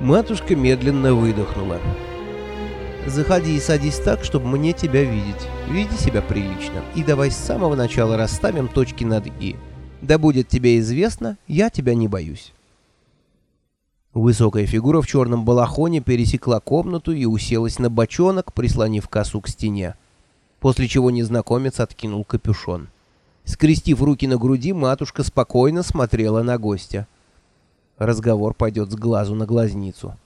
Матушка медленно выдохнула. «Заходи и садись так, чтобы мне тебя видеть. Веди себя прилично. И давай с самого начала расставим точки над «и». Да будет тебе известно, я тебя не боюсь». Высокая фигура в черном балахоне пересекла комнату и уселась на бочонок, прислонив косу к стене. После чего незнакомец откинул капюшон. Скрестив руки на груди, матушка спокойно смотрела на гостя. Разговор пойдет с глазу на глазницу.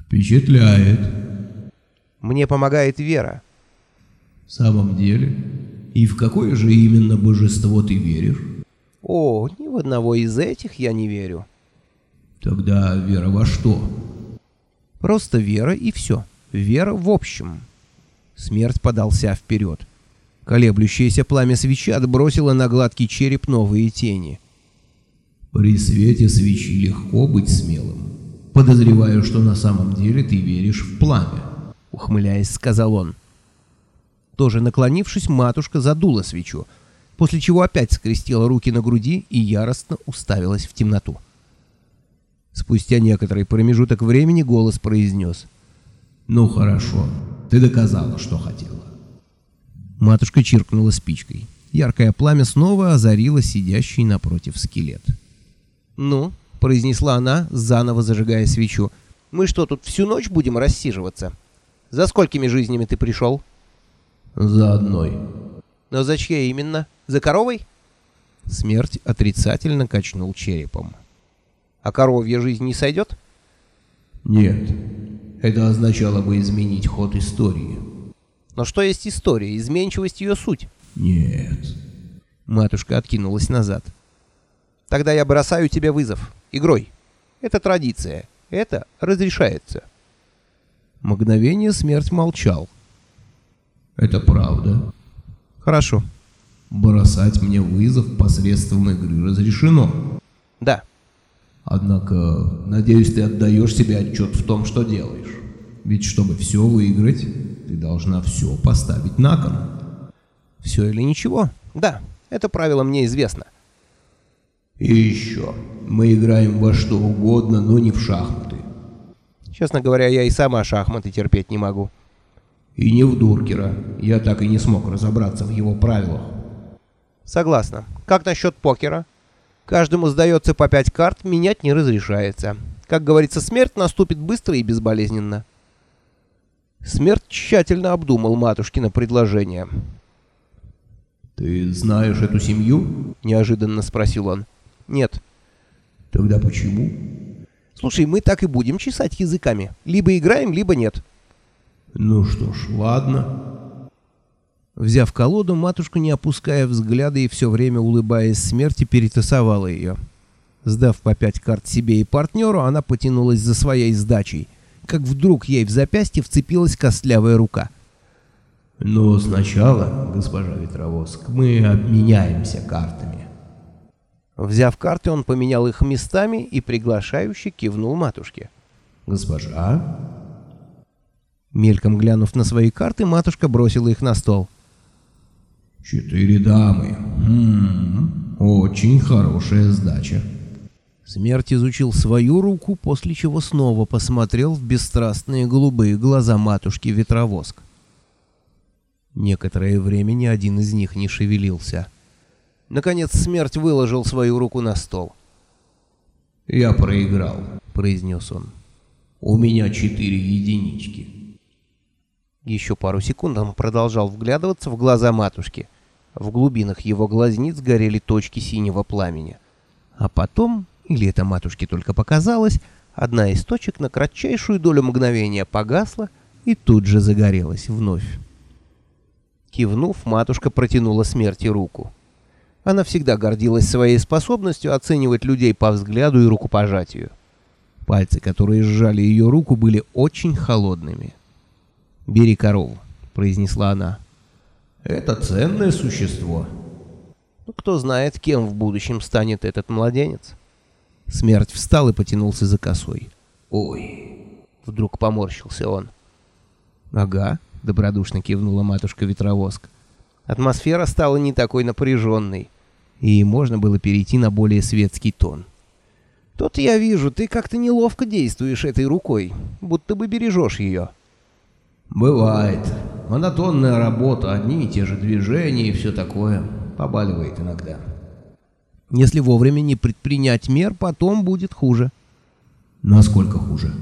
Впечатляет. Мне помогает вера. В самом деле? И в какое же именно божество ты веришь? О, ни в одного из этих я не верю. Тогда вера во что? Просто вера и все. Вера в общем. Смерть подался вперед. Колеблющееся пламя свечи отбросило на гладкий череп новые тени. При свете свечи легко быть смелым. Подозреваю, что на самом деле ты веришь в пламя, ухмыляясь, сказал он. Тоже наклонившись, матушка задула свечу, после чего опять скрестила руки на груди и яростно уставилась в темноту. Спустя некоторый промежуток времени голос произнес. «Ну хорошо, ты доказала, что хотела». Матушка чиркнула спичкой. Яркое пламя снова озарило сидящий напротив скелет. «Ну», — произнесла она, заново зажигая свечу, — «мы что, тут всю ночь будем рассиживаться? За сколькими жизнями ты пришел?» «За одной». «Но за чьей именно? За коровой?» Смерть отрицательно качнул черепом. «А коровья жизнь не сойдет?» «Нет. Это означало бы изменить ход истории». «Но что есть история? Изменчивость ее суть?» «Нет». Матушка откинулась назад. Тогда я бросаю тебе вызов. Игрой. Это традиция. Это разрешается. Мгновение смерть молчал. Это правда. Хорошо. Бросать мне вызов посредством игры разрешено. Да. Однако, надеюсь, ты отдаешь себе отчет в том, что делаешь. Ведь чтобы все выиграть, ты должна все поставить на кон. Все или ничего? Да, это правило мне известно. И еще, мы играем во что угодно, но не в шахматы. Честно говоря, я и сама шахматы терпеть не могу. И не в Дуркера. Я так и не смог разобраться в его правилах. Согласна. Как насчет покера? Каждому сдается по пять карт, менять не разрешается. Как говорится, смерть наступит быстро и безболезненно. Смерть тщательно обдумал матушкино предложение. «Ты знаешь эту семью?» — неожиданно спросил он. Нет. Тогда почему? Слушай, мы так и будем чесать языками. Либо играем, либо нет. Ну что ж, ладно. Взяв колоду, матушка, не опуская взгляда и все время улыбаясь смерти, перетасовала ее. Сдав по пять карт себе и партнеру, она потянулась за своей сдачей, как вдруг ей в запястье вцепилась костлявая рука. «Но сначала, госпожа Ветровоск, мы обменяемся картами». Взяв карты, он поменял их местами и приглашающе кивнул матушке. «Госпожа?» Мельком глянув на свои карты, матушка бросила их на стол. «Четыре дамы. М -м, очень хорошая сдача». Смерть изучил свою руку, после чего снова посмотрел в бесстрастные голубые глаза матушки Ветровоск. Некоторое время ни один из них не шевелился. Наконец смерть выложил свою руку на стол. «Я проиграл», — произнес он. «У меня четыре единички». Еще пару секунд он продолжал вглядываться в глаза матушки. В глубинах его глазниц горели точки синего пламени. А потом, или это матушке только показалось, одна из точек на кратчайшую долю мгновения погасла и тут же загорелась вновь. Кивнув, матушка протянула смерти руку. Она всегда гордилась своей способностью оценивать людей по взгляду и рукопожатию. Пальцы, которые сжали ее руку, были очень холодными. «Бери корову», — произнесла она. «Это ценное существо». Ну, кто знает, кем в будущем станет этот младенец. Смерть встал и потянулся за косой. «Ой!» — вдруг поморщился он. «Ага», — добродушно кивнула матушка-ветровоск. Атмосфера стала не такой напряженной и можно было перейти на более светский тон. Тут я вижу, ты как-то неловко действуешь этой рукой, будто бы бережешь ее. Бывает. Монотонная работа, одни и те же движения и все такое. Побаливает иногда. Если вовремя не предпринять мер, потом будет хуже. Насколько хуже?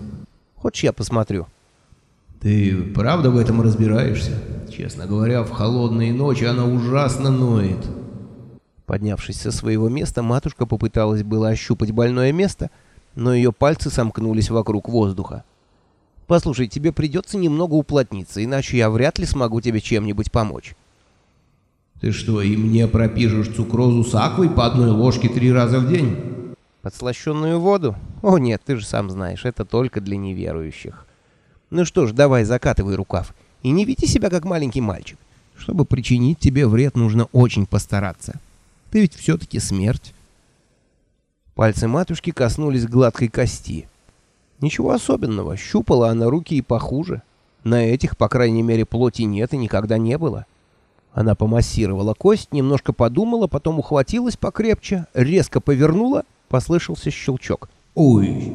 Хочешь, я посмотрю? Ты правда в этом разбираешься? Честно говоря, в холодные ночи она ужасно ноет. Поднявшись со своего места, матушка попыталась было ощупать больное место, но ее пальцы сомкнулись вокруг воздуха. «Послушай, тебе придется немного уплотниться, иначе я вряд ли смогу тебе чем-нибудь помочь». «Ты что, и мне пропишешь цукрозу с аквой по одной ложке три раза в день?» «Подслащенную воду? О нет, ты же сам знаешь, это только для неверующих». «Ну что ж, давай, закатывай рукав, и не веди себя как маленький мальчик. Чтобы причинить тебе вред, нужно очень постараться». Ты ведь все-таки смерть. Пальцы матушки коснулись гладкой кости. Ничего особенного, щупала она руки и похуже. На этих, по крайней мере, плоти нет и никогда не было. Она помассировала кость, немножко подумала, потом ухватилась покрепче, резко повернула, послышался щелчок. «Ой!»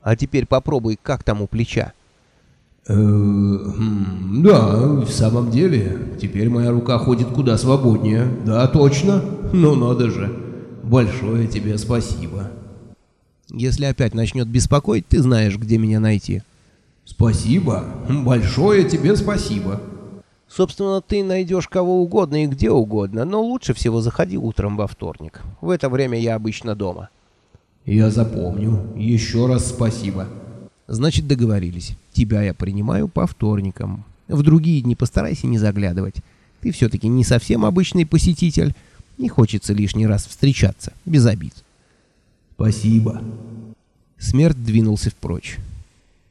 «А теперь попробуй, как там у плеча?» Э да, в самом деле, теперь моя рука ходит куда свободнее. Да, точно. Ну надо же. Большое тебе спасибо. Если опять начнет беспокоить, ты знаешь, где меня найти. Спасибо. Большое тебе спасибо. Собственно, ты найдешь кого угодно и где угодно, но лучше всего заходи утром во вторник. В это время я обычно дома. Я запомню. Еще раз спасибо. Значит, договорились. Тебя я принимаю по вторникам. В другие дни постарайся не заглядывать. Ты все-таки не совсем обычный посетитель. Не хочется лишний раз встречаться, без обид. Спасибо. Смерть двинулся впрочь.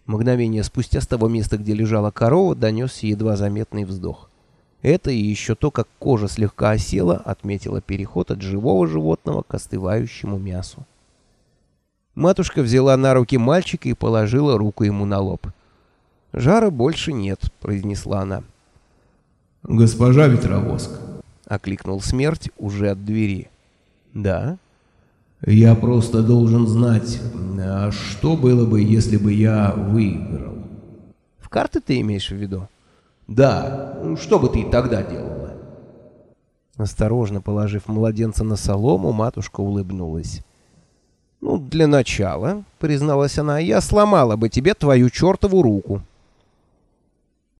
Мгновение спустя с того места, где лежала корова, донесся едва заметный вздох. Это и еще то, как кожа слегка осела, отметило переход от живого животного к остывающему мясу. Матушка взяла на руки мальчика и положила руку ему на лоб. «Жара больше нет», — произнесла она. «Госпожа Ветровоск», — окликнул смерть уже от двери. «Да?» «Я просто должен знать, а что было бы, если бы я выиграл?» «В карты ты имеешь в виду?» «Да. Что бы ты тогда делала?» Осторожно положив младенца на солому, матушка улыбнулась. «Ну, для начала, — призналась она, — я сломала бы тебе твою чертову руку».